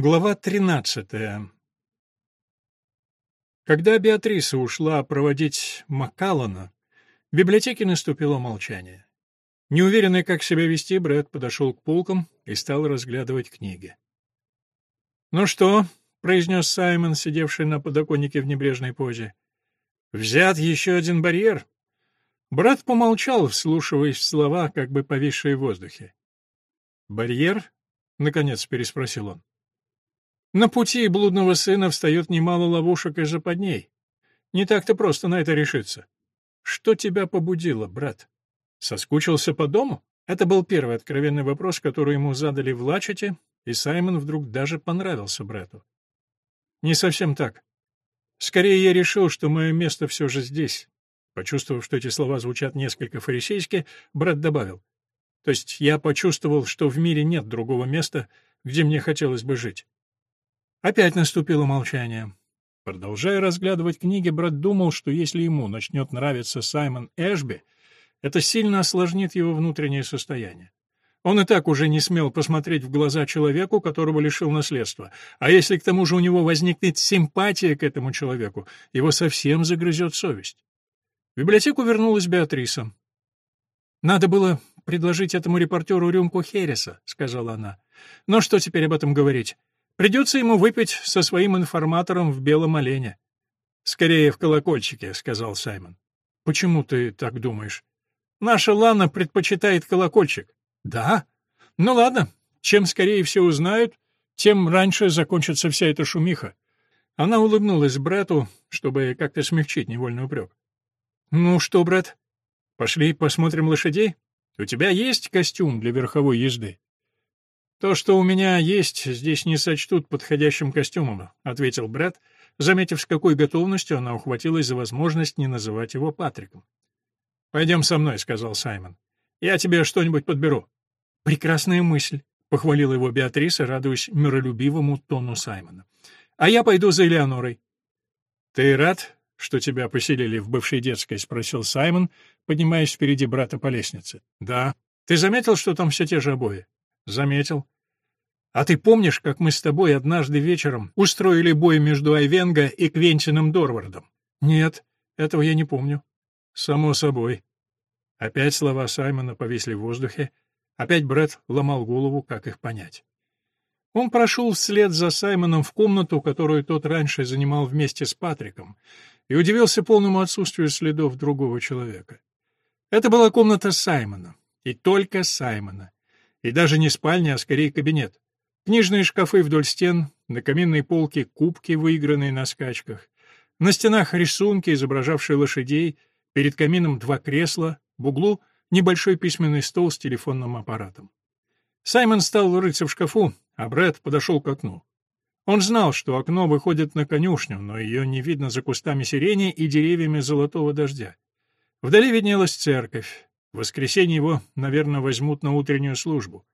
Глава 13. Когда Беатриса ушла проводить Маккаллана, в библиотеке наступило молчание. Неуверенный, как себя вести, Брэд подошел к полкам и стал разглядывать книги. «Ну что?» — произнес Саймон, сидевший на подоконнике в небрежной позе. «Взят еще один барьер?» Брат помолчал, вслушиваясь в слова, как бы повисшие в воздухе. «Барьер?» — наконец переспросил он. На пути блудного сына встает немало ловушек и западней. Не так-то просто на это решиться. Что тебя побудило, брат? Соскучился по дому? Это был первый откровенный вопрос, который ему задали в Лачете, и Саймон вдруг даже понравился брату. Не совсем так. Скорее я решил, что мое место все же здесь. Почувствовав, что эти слова звучат несколько фарисейски, брат добавил. То есть я почувствовал, что в мире нет другого места, где мне хотелось бы жить. Опять наступило молчание. Продолжая разглядывать книги, брат думал, что если ему начнет нравиться Саймон Эшби, это сильно осложнит его внутреннее состояние. Он и так уже не смел посмотреть в глаза человеку, которого лишил наследства. А если к тому же у него возникнет симпатия к этому человеку, его совсем загрызет совесть. В библиотеку вернулась Беатриса. «Надо было предложить этому репортеру рюмку Хереса», — сказала она. «Но что теперь об этом говорить? Придется ему выпить со своим информатором в белом олене. «Скорее в колокольчике», — сказал Саймон. «Почему ты так думаешь?» «Наша Лана предпочитает колокольчик». «Да? Ну ладно. Чем скорее все узнают, тем раньше закончится вся эта шумиха». Она улыбнулась брату, чтобы как-то смягчить невольный упрек. «Ну что, брат, пошли посмотрим лошадей? У тебя есть костюм для верховой езды?» «То, что у меня есть, здесь не сочтут подходящим костюмом», — ответил Брэд, заметив, с какой готовностью она ухватилась за возможность не называть его Патриком. «Пойдем со мной», — сказал Саймон. «Я тебе что-нибудь подберу». «Прекрасная мысль», — похвалила его Беатриса, радуясь миролюбивому тону Саймона. «А я пойду за Элеонорой». «Ты рад, что тебя поселили в бывшей детской?» — спросил Саймон, поднимаясь впереди брата по лестнице. «Да. Ты заметил, что там все те же обои?» Заметил. А ты помнишь, как мы с тобой однажды вечером устроили бой между Айвенго и Квентином Дорвардом? Нет, этого я не помню. Само собой. Опять слова Саймона повисли в воздухе. Опять Бред ломал голову, как их понять. Он прошел вслед за Саймоном в комнату, которую тот раньше занимал вместе с Патриком, и удивился полному отсутствию следов другого человека. Это была комната Саймона, и только Саймона. И даже не спальня, а скорее кабинет. Книжные шкафы вдоль стен, на каминной полке кубки, выигранные на скачках. На стенах рисунки, изображавшие лошадей, перед камином два кресла, в углу небольшой письменный стол с телефонным аппаратом. Саймон стал рыться в шкафу, а Брэд подошел к окну. Он знал, что окно выходит на конюшню, но ее не видно за кустами сирени и деревьями золотого дождя. Вдали виднелась церковь. В воскресенье его, наверное, возьмут на утреннюю службу.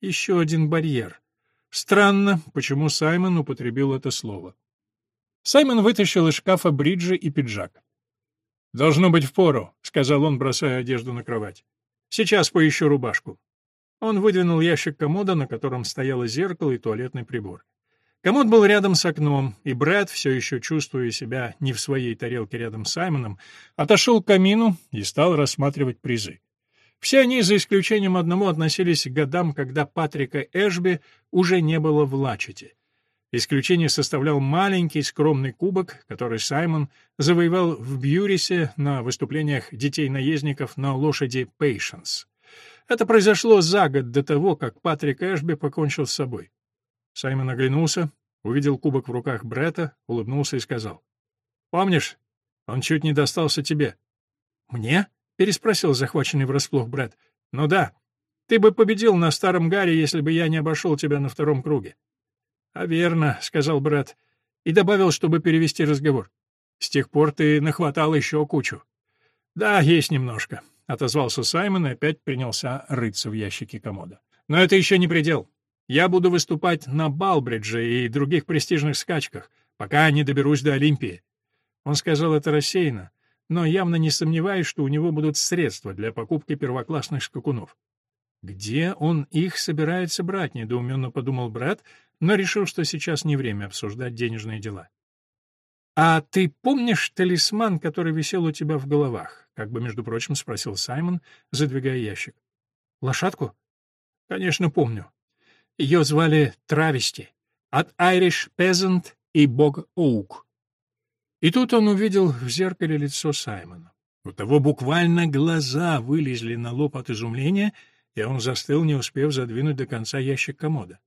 Еще один барьер. Странно, почему Саймон употребил это слово. Саймон вытащил из шкафа бриджи и пиджак. «Должно быть впору», — сказал он, бросая одежду на кровать. «Сейчас поищу рубашку». Он выдвинул ящик комода, на котором стояло зеркало и туалетный прибор. Комод был рядом с окном, и Брэд, все еще чувствуя себя не в своей тарелке рядом с Саймоном, отошел к камину и стал рассматривать призы. Все они, за исключением одного, относились к годам, когда Патрика Эшби уже не было в Лачете. Исключение составлял маленький скромный кубок, который Саймон завоевал в Бьюрисе на выступлениях детей-наездников на лошади Пейшенс. Это произошло за год до того, как Патрик Эшби покончил с собой. Саймон оглянулся, увидел кубок в руках Брета, улыбнулся и сказал. «Помнишь, он чуть не достался тебе». «Мне?» — переспросил захваченный врасплох Брет. «Ну да. Ты бы победил на старом Гарри, если бы я не обошел тебя на втором круге». «А верно», — сказал Брет, и добавил, чтобы перевести разговор. «С тех пор ты нахватал еще кучу». «Да, есть немножко», — отозвался Саймон и опять принялся рыться в ящике комода. «Но это еще не предел. Я буду выступать на Балбридже и других престижных скачках, пока не доберусь до Олимпии. Он сказал это рассеянно, но явно не сомневаюсь, что у него будут средства для покупки первоклассных скакунов. Где он их собирается брать, недоуменно подумал брат, но решил, что сейчас не время обсуждать денежные дела. «А ты помнишь талисман, который висел у тебя в головах?» — как бы, между прочим, спросил Саймон, задвигая ящик. «Лошадку?» «Конечно, помню. Ее звали Травести, от Irish Peasant и Бог Оук». И тут он увидел в зеркале лицо Саймона. У того буквально глаза вылезли на лоб от изумления, и он застыл, не успев задвинуть до конца ящик комода.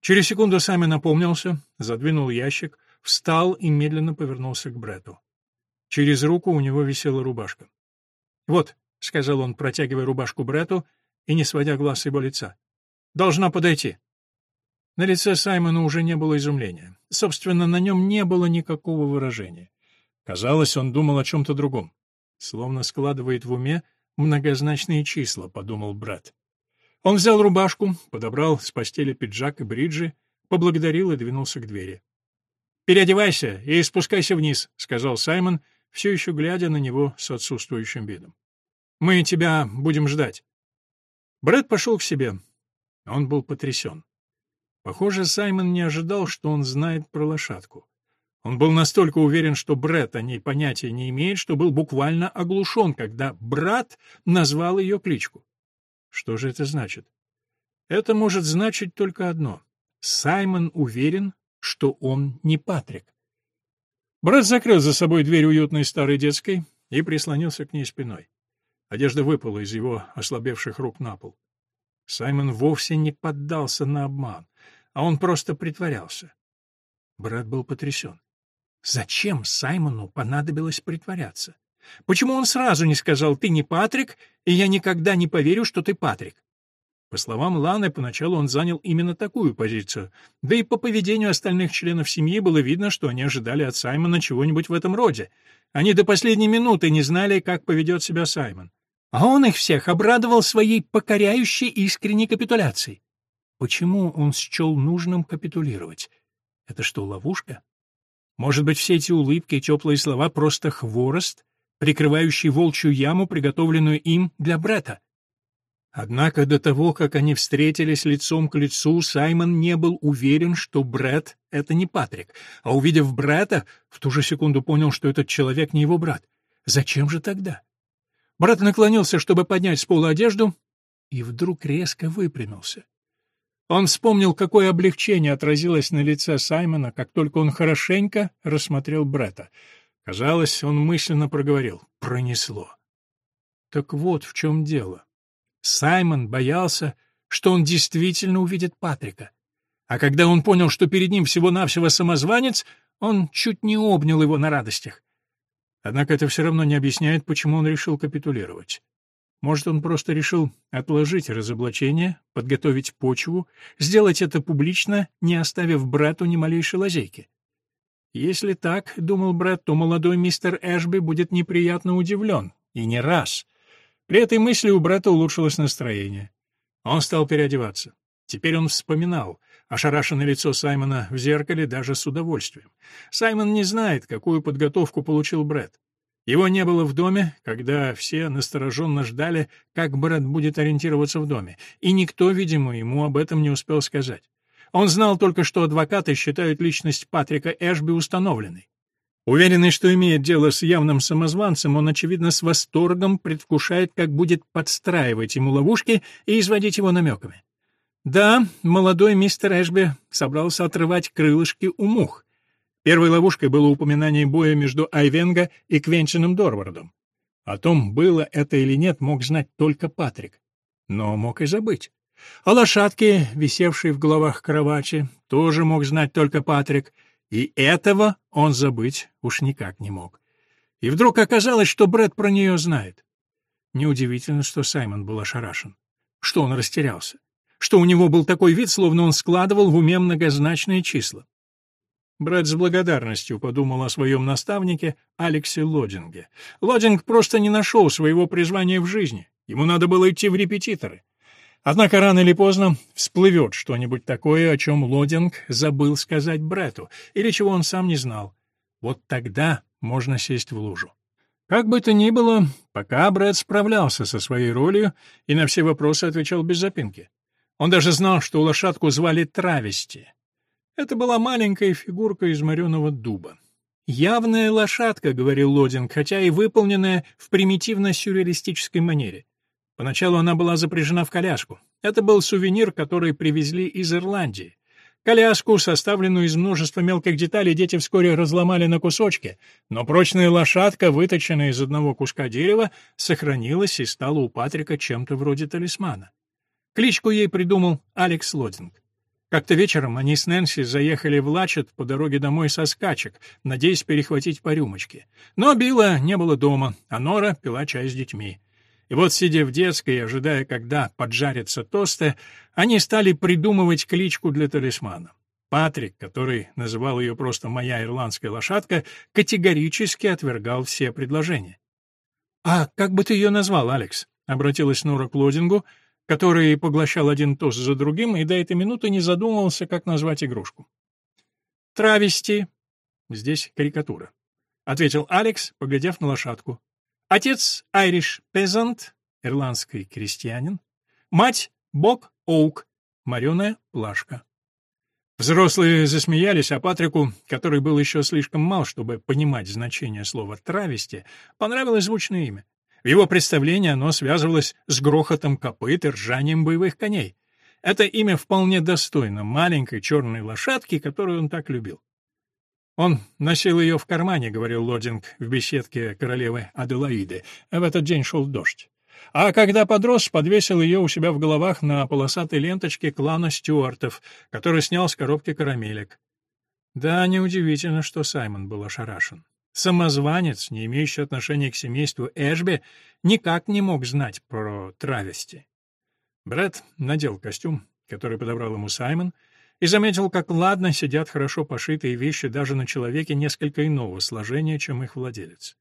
Через секунду Саймон напомнился, задвинул ящик, встал и медленно повернулся к Брету. Через руку у него висела рубашка. «Вот», — сказал он, протягивая рубашку Брету и не сводя глаз с его лица, — «должна подойти». На лице Саймона уже не было изумления. Собственно, на нем не было никакого выражения. Казалось, он думал о чем-то другом. Словно складывает в уме многозначные числа, подумал брат. Он взял рубашку, подобрал с постели пиджак и бриджи, поблагодарил и двинулся к двери. «Переодевайся и спускайся вниз», — сказал Саймон, все еще глядя на него с отсутствующим видом. «Мы тебя будем ждать». Брэд пошел к себе. Он был потрясен. Похоже, Саймон не ожидал, что он знает про лошадку. Он был настолько уверен, что Бред о ней понятия не имеет, что был буквально оглушен, когда брат назвал ее кличку. Что же это значит? Это может значить только одно. Саймон уверен, что он не Патрик. Брат закрыл за собой дверь уютной старой детской и прислонился к ней спиной. Одежда выпала из его ослабевших рук на пол. Саймон вовсе не поддался на обман, а он просто притворялся. Брат был потрясен. Зачем Саймону понадобилось притворяться? Почему он сразу не сказал «ты не Патрик, и я никогда не поверю, что ты Патрик»? По словам Ланы, поначалу он занял именно такую позицию, да и по поведению остальных членов семьи было видно, что они ожидали от Саймона чего-нибудь в этом роде. Они до последней минуты не знали, как поведет себя Саймон. А он их всех обрадовал своей покоряющей искренней капитуляцией. Почему он счел нужным капитулировать? Это что, ловушка? Может быть, все эти улыбки и теплые слова — просто хворост, прикрывающий волчью яму, приготовленную им для Брета? Однако до того, как они встретились лицом к лицу, Саймон не был уверен, что Брет — это не Патрик, а увидев Брета, в ту же секунду понял, что этот человек не его брат. Зачем же тогда? Брат наклонился, чтобы поднять с пола одежду, и вдруг резко выпрямился. Он вспомнил, какое облегчение отразилось на лице Саймона, как только он хорошенько рассмотрел Брета. Казалось, он мысленно проговорил «пронесло». Так вот в чем дело. Саймон боялся, что он действительно увидит Патрика. А когда он понял, что перед ним всего-навсего самозванец, он чуть не обнял его на радостях. Однако это все равно не объясняет, почему он решил капитулировать. Может, он просто решил отложить разоблачение, подготовить почву, сделать это публично, не оставив брату ни малейшей лазейки. Если так, — думал брат, — то молодой мистер Эшби будет неприятно удивлен. И не раз. При этой мысли у брата улучшилось настроение. Он стал переодеваться. Теперь он вспоминал ошарашенное лицо Саймона в зеркале даже с удовольствием. Саймон не знает, какую подготовку получил Брэд. Его не было в доме, когда все настороженно ждали, как брат будет ориентироваться в доме, и никто, видимо, ему об этом не успел сказать. Он знал только, что адвокаты считают личность Патрика Эшби установленной. Уверенный, что имеет дело с явным самозванцем, он, очевидно, с восторгом предвкушает, как будет подстраивать ему ловушки и изводить его намеками. Да, молодой мистер Эшби собрался отрывать крылышки у мух, Первой ловушкой было упоминание боя между Айвенго и Квентином Дорвардом. О том, было это или нет, мог знать только Патрик. Но мог и забыть. О лошадке, висевшей в головах кровати, тоже мог знать только Патрик, и этого он забыть уж никак не мог. И вдруг оказалось, что Брэд про нее знает. Неудивительно, что Саймон был ошарашен. Что он растерялся. Что у него был такой вид, словно он складывал в уме многозначные числа. Брат с благодарностью подумал о своем наставнике Алексе Лодинге. Лодинг просто не нашел своего призвания в жизни. Ему надо было идти в репетиторы. Однако рано или поздно всплывет что-нибудь такое, о чем Лодинг забыл сказать брату, или чего он сам не знал. Вот тогда можно сесть в лужу. Как бы то ни было, пока Брэд справлялся со своей ролью и на все вопросы отвечал без запинки. Он даже знал, что лошадку звали Травести. Это была маленькая фигурка из мореного дуба. «Явная лошадка», — говорил Лодинг, хотя и выполненная в примитивно-сюрреалистической манере. Поначалу она была запряжена в коляску. Это был сувенир, который привезли из Ирландии. Коляску, составленную из множества мелких деталей, дети вскоре разломали на кусочки, но прочная лошадка, выточенная из одного куска дерева, сохранилась и стала у Патрика чем-то вроде талисмана. Кличку ей придумал Алекс Лодинг. Как-то вечером они с Нэнси заехали в Лачет по дороге домой со скачек, надеясь перехватить по рюмочке. Но Билла не было дома, а Нора пила чай с детьми. И вот, сидя в детской, ожидая, когда поджарятся тосты, они стали придумывать кличку для талисмана. Патрик, который называл ее просто «моя ирландская лошадка», категорически отвергал все предложения. «А как бы ты ее назвал, Алекс?» — обратилась Нора к Лодингу, который поглощал один тост за другим и до этой минуты не задумывался, как назвать игрушку. «Травести». Здесь карикатура. — ответил Алекс, поглядев на лошадку. Отец — Айриш Пезант, ирландский крестьянин. Мать — Бок Оук, мореная плашка. Взрослые засмеялись, а Патрику, который был еще слишком мал, чтобы понимать значение слова «травести», понравилось звучное имя. В его представлении оно связывалось с грохотом копыт и ржанием боевых коней. Это имя вполне достойно маленькой черной лошадки, которую он так любил. «Он носил ее в кармане», — говорил Лодинг в беседке королевы Аделаиды. В этот день шел дождь. А когда подрос, подвесил ее у себя в головах на полосатой ленточке клана Стюартов, который снял с коробки карамелек. Да, неудивительно, что Саймон был ошарашен. Самозванец, не имеющий отношения к семейству Эшби, никак не мог знать про травести. Брэд надел костюм, который подобрал ему Саймон, и заметил, как ладно сидят хорошо пошитые вещи даже на человеке несколько иного сложения, чем их владелец.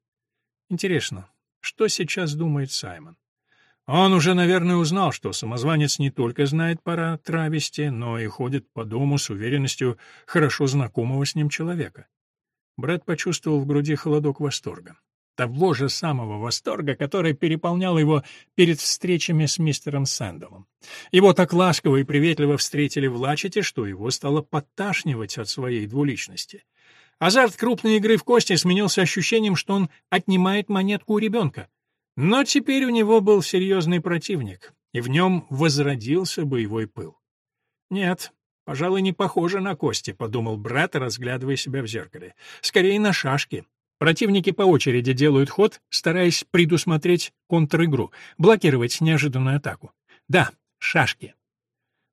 Интересно, что сейчас думает Саймон? Он уже, наверное, узнал, что самозванец не только знает пора травести, но и ходит по дому с уверенностью хорошо знакомого с ним человека. Брэд почувствовал в груди холодок восторга того же самого восторга, который переполнял его перед встречами с мистером Сэндалом. Его так ласково и приветливо встретили в Лачете, что его стало подташнивать от своей двуличности. Азарт крупной игры в кости сменился ощущением, что он отнимает монетку у ребенка. Но теперь у него был серьезный противник, и в нем возродился боевой пыл. Нет, пожалуй, не похоже на кости, — подумал брат, разглядывая себя в зеркале. Скорее на шашки. Противники по очереди делают ход, стараясь предусмотреть контр-игру, блокировать неожиданную атаку. Да, шашки.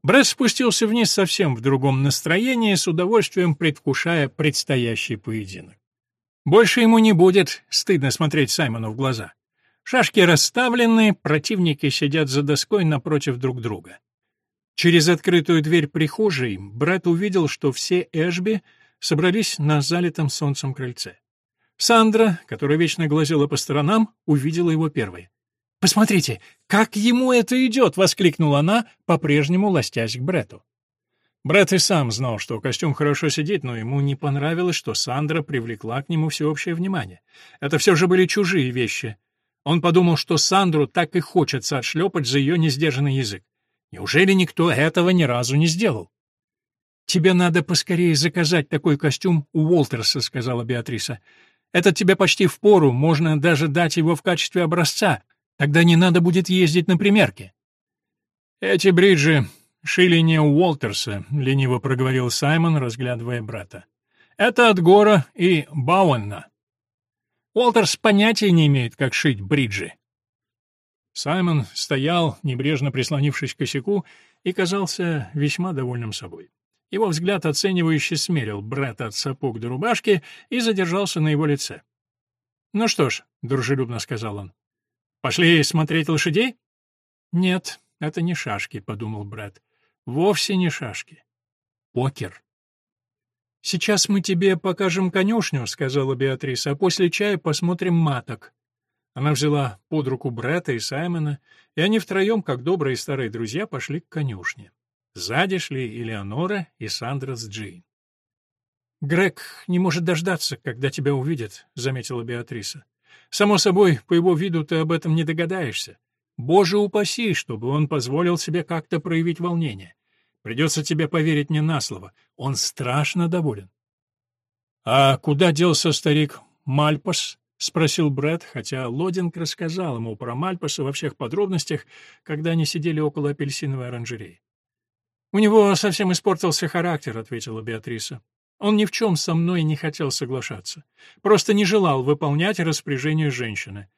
Брэд спустился вниз совсем в другом настроении, с удовольствием предвкушая предстоящий поединок. Больше ему не будет стыдно смотреть Саймону в глаза. Шашки расставлены, противники сидят за доской напротив друг друга. Через открытую дверь прихожей Брэд увидел, что все Эшби собрались на залитом солнцем крыльце. Сандра, которая вечно глазела по сторонам, увидела его первой. «Посмотрите, как ему это идет!» — воскликнула она, по-прежнему ластясь к Брету. Брет и сам знал, что костюм хорошо сидит, но ему не понравилось, что Сандра привлекла к нему всеобщее внимание. Это все же были чужие вещи. Он подумал, что Сандру так и хочется отшлепать за ее несдержанный язык. Неужели никто этого ни разу не сделал? «Тебе надо поскорее заказать такой костюм у Уолтерса», — сказала Беатриса. Этот тебе почти впору, можно даже дать его в качестве образца, тогда не надо будет ездить на примерки». «Эти бриджи шили не у Уолтерса», — лениво проговорил Саймон, разглядывая брата. «Это от Гора и Бауэнна. Уолтерс понятия не имеет, как шить бриджи». Саймон стоял, небрежно прислонившись к косяку, и казался весьма довольным собой. Его взгляд оценивающе смерил брата от сапог до рубашки и задержался на его лице. «Ну что ж», — дружелюбно сказал он, — «пошли смотреть лошадей?» «Нет, это не шашки», — подумал брат. «Вовсе не шашки. Покер». «Сейчас мы тебе покажем конюшню», — сказала Беатриса, «а после чая посмотрим маток». Она взяла под руку брата и Саймона, и они втроем, как добрые старые друзья, пошли к конюшне. Сзади шли Элеонора и Сандра с Джейн. «Грег не может дождаться, когда тебя увидит», — заметила Беатриса. Само собой, по его виду ты об этом не догадаешься. Боже упаси, чтобы он позволил себе как-то проявить волнение. Придется тебе поверить мне на слово. Он страшно доволен. — А куда делся старик Мальпас? — спросил Брэд, хотя Лодинг рассказал ему про Мальпаса во всех подробностях, когда они сидели около апельсиновой оранжереи. — У него совсем испортился характер, — ответила Беатриса. Он ни в чем со мной не хотел соглашаться. Просто не желал выполнять распоряжение женщины.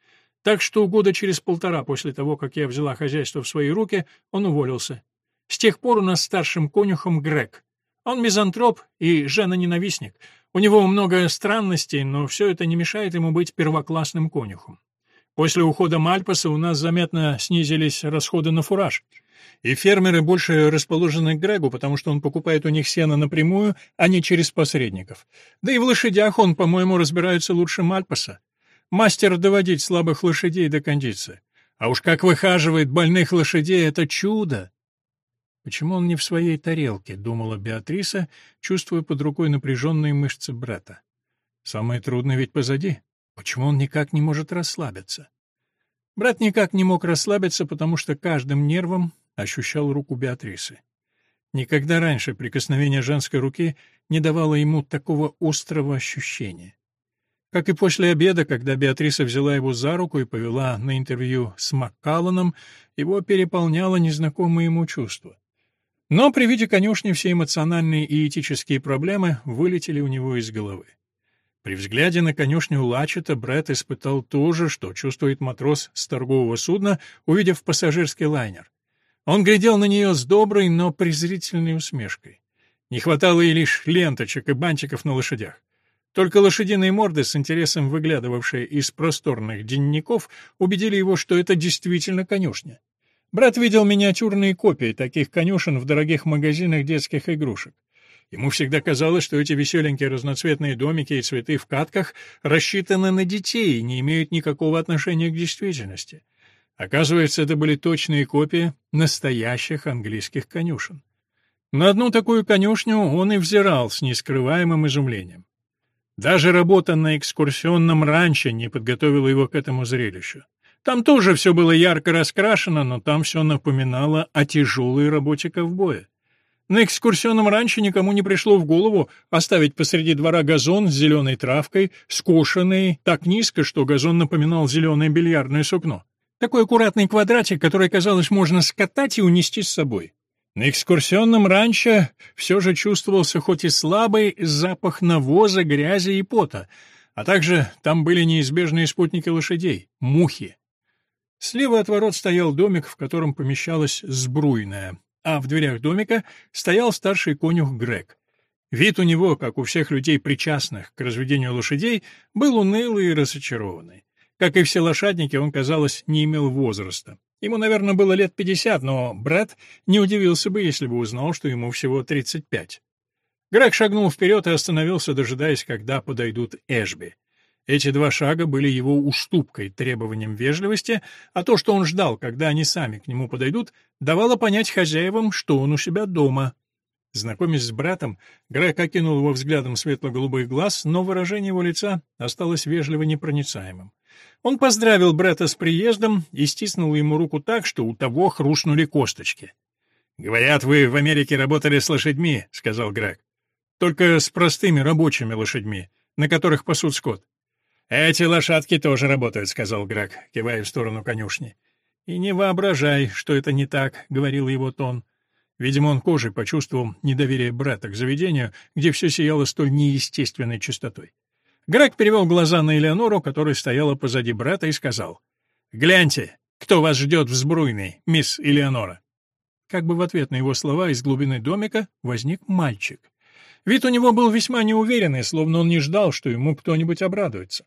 Так что года через полтора после того, как я взяла хозяйство в свои руки, он уволился. С тех пор у нас старшим конюхом Грег. Он мизантроп и жена-ненавистник. У него много странностей, но все это не мешает ему быть первоклассным конюхом. После ухода Мальпаса у нас заметно снизились расходы на фураж. И фермеры больше расположены к Грегу, потому что он покупает у них сено напрямую, а не через посредников. Да и в лошадях он, по-моему, разбирается лучше Мальпаса. Мастер доводить слабых лошадей до кондиции. А уж как выхаживает больных лошадей — это чудо! Почему он не в своей тарелке, думала Беатриса, чувствуя под рукой напряженные мышцы брата. Самое трудное ведь позади. Почему он никак не может расслабиться? Брат никак не мог расслабиться, потому что каждым нервом ощущал руку Беатрисы. Никогда раньше прикосновение женской руки не давало ему такого острого ощущения. Как и после обеда, когда Беатриса взяла его за руку и повела на интервью с Маккалланом, его переполняло незнакомое ему чувство. Но при виде конюшни все эмоциональные и этические проблемы вылетели у него из головы. При взгляде на конюшню Лачета Брэд испытал то же, что чувствует матрос с торгового судна, увидев пассажирский лайнер. Он глядел на нее с доброй, но презрительной усмешкой. Не хватало и лишь ленточек и бантиков на лошадях. Только лошадиные морды, с интересом выглядывавшие из просторных денников, убедили его, что это действительно конюшня. Брат видел миниатюрные копии таких конюшен в дорогих магазинах детских игрушек. Ему всегда казалось, что эти веселенькие разноцветные домики и цветы в катках рассчитаны на детей и не имеют никакого отношения к действительности. Оказывается, это были точные копии настоящих английских конюшен. На одну такую конюшню он и взирал с нескрываемым изумлением. Даже работа на экскурсионном ранчо не подготовила его к этому зрелищу. Там тоже все было ярко раскрашено, но там все напоминало о тяжелой работе ковбоя. На экскурсионном ранчо никому не пришло в голову оставить посреди двора газон с зеленой травкой, скошенный так низко, что газон напоминал зеленое бильярдное сукно. Такой аккуратный квадратик, который, казалось, можно скатать и унести с собой. На экскурсионном ранчо все же чувствовался хоть и слабый запах навоза, грязи и пота, а также там были неизбежные спутники лошадей — мухи. Слева от ворот стоял домик, в котором помещалась сбруйная, а в дверях домика стоял старший конюх Грег. Вид у него, как у всех людей, причастных к разведению лошадей, был унылый и разочарованный. Как и все лошадники, он, казалось, не имел возраста. Ему, наверное, было лет пятьдесят, но Брэд не удивился бы, если бы узнал, что ему всего тридцать пять. Грег шагнул вперед и остановился, дожидаясь, когда подойдут Эшби. Эти два шага были его уступкой, требованием вежливости, а то, что он ждал, когда они сами к нему подойдут, давало понять хозяевам, что он у себя дома. Знакомясь с братом, Грег окинул его взглядом светло-голубых глаз, но выражение его лица осталось вежливо непроницаемым. Он поздравил брата с приездом и стиснул ему руку так, что у того хрустнули косточки. «Говорят, вы в Америке работали с лошадьми», — сказал Грег. «Только с простыми рабочими лошадьми, на которых пасут скот». «Эти лошадки тоже работают», — сказал Грег, кивая в сторону конюшни. «И не воображай, что это не так», — говорил его тон. Видимо, он кожей почувствовал недоверие брата к заведению, где все сияло столь неестественной чистотой. Грег перевел глаза на Элеонору, которая стояла позади брата, и сказал, «Гляньте, кто вас ждет в Сбруйной, мисс Элеонора». Как бы в ответ на его слова из глубины домика возник мальчик. Вид у него был весьма неуверенный, словно он не ждал, что ему кто-нибудь обрадуется.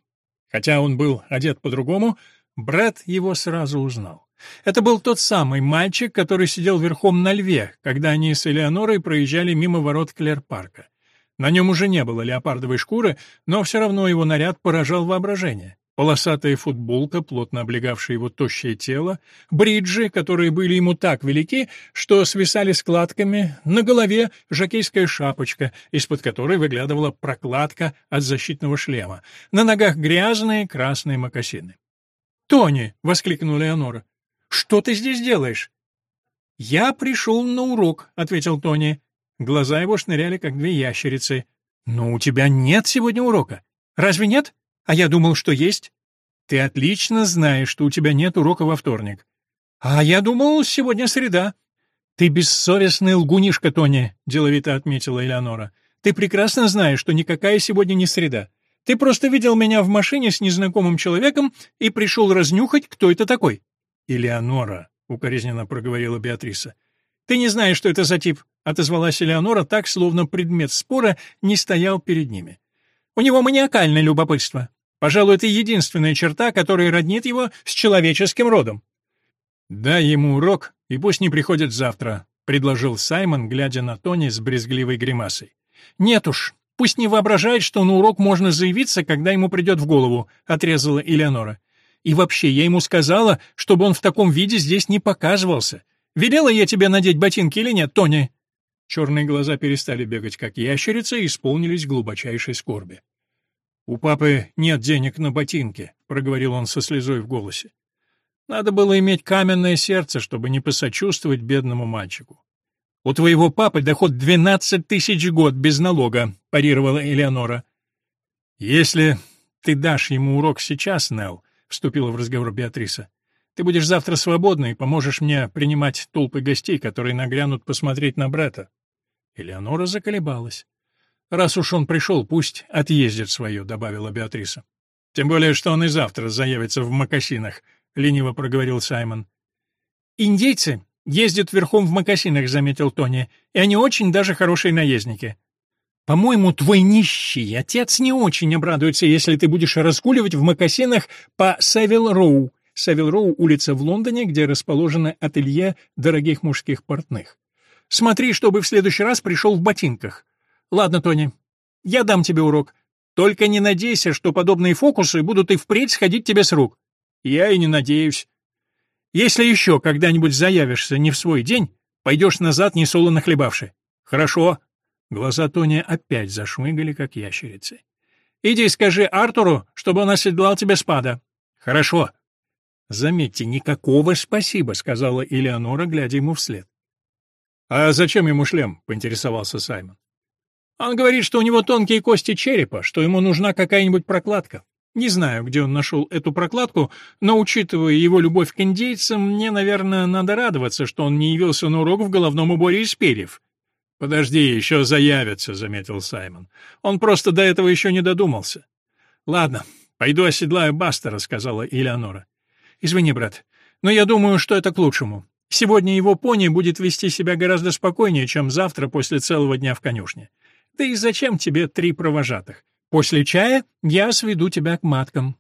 Хотя он был одет по-другому, брат его сразу узнал. Это был тот самый мальчик, который сидел верхом на льве, когда они с Элеонорой проезжали мимо ворот Клер-парка. На нем уже не было леопардовой шкуры, но все равно его наряд поражал воображение. Полосатая футболка, плотно облегавшая его тощее тело, бриджи, которые были ему так велики, что свисали складками, на голове жакейская шапочка, из-под которой выглядывала прокладка от защитного шлема, на ногах грязные красные мокасины. «Тони!» — воскликнула Леонора. «Что ты здесь делаешь?» «Я пришел на урок», — ответил Тони. Глаза его шныряли, как две ящерицы. «Но у тебя нет сегодня урока. Разве нет? А я думал, что есть». «Ты отлично знаешь, что у тебя нет урока во вторник». «А я думал, сегодня среда». «Ты бессовестный лгунишка, Тони», — деловито отметила Элеонора. «Ты прекрасно знаешь, что никакая сегодня не среда. Ты просто видел меня в машине с незнакомым человеком и пришел разнюхать, кто это такой». «Элеонора», — укоризненно проговорила Беатриса. «Ты не знаешь, что это за тип», — отозвалась Элеонора так, словно предмет спора не стоял перед ними. «У него маниакальное любопытство. Пожалуй, это единственная черта, которая роднит его с человеческим родом». «Дай ему урок, и пусть не приходит завтра», — предложил Саймон, глядя на Тони с брезгливой гримасой. «Нет уж, пусть не воображает, что на урок можно заявиться, когда ему придет в голову», — отрезала Элеонора. «И вообще, я ему сказала, чтобы он в таком виде здесь не показывался. Велела я тебе надеть ботинки или нет, Тони?» Черные глаза перестали бегать, как ящерица, и исполнились глубочайшей скорби. «У папы нет денег на ботинки», — проговорил он со слезой в голосе. Надо было иметь каменное сердце, чтобы не посочувствовать бедному мальчику. «У твоего папы доход двенадцать тысяч год без налога», — парировала Элеонора. «Если ты дашь ему урок сейчас, Нелл», — вступила в разговор Беатриса, «ты будешь завтра свободна и поможешь мне принимать толпы гостей, которые нагрянут посмотреть на брата». Элеонора заколебалась. «Раз уж он пришел, пусть отъездит свое», — добавила Беатриса. «Тем более, что он и завтра заявится в мокасинах», — лениво проговорил Саймон. «Индейцы ездят верхом в мокасинах», — заметил Тони, «и они очень даже хорошие наездники». «По-моему, твой нищий отец не очень обрадуется, если ты будешь разгуливать в мокасинах по Севил-Роу». Севил-Роу — улица в Лондоне, где расположено ателье дорогих мужских портных. «Смотри, чтобы в следующий раз пришел в ботинках. Ладно, Тони, я дам тебе урок. Только не надейся, что подобные фокусы будут и впредь сходить тебе с рук. Я и не надеюсь. Если еще когда-нибудь заявишься не в свой день, пойдешь назад, не солоно хлебавши. Хорошо. Глаза Тони опять зашмыгали, как ящерицы. Иди скажи Артуру, чтобы он оседлал тебе спада. Хорошо. Заметьте, никакого спасибо, сказала Элеонора, глядя ему вслед. А зачем ему шлем? поинтересовался Саймон. Он говорит, что у него тонкие кости черепа, что ему нужна какая-нибудь прокладка. Не знаю, где он нашел эту прокладку, но, учитывая его любовь к индейцам, мне, наверное, надо радоваться, что он не явился на урок в головном уборе из перьев. «Подожди, еще заявится», — заметил Саймон. «Он просто до этого еще не додумался». «Ладно, пойду оседлаю Бастера», — сказала Элеонора. «Извини, брат, но я думаю, что это к лучшему. Сегодня его пони будет вести себя гораздо спокойнее, чем завтра после целого дня в конюшне. Да и зачем тебе три провожатых? После чая я сведу тебя к маткам.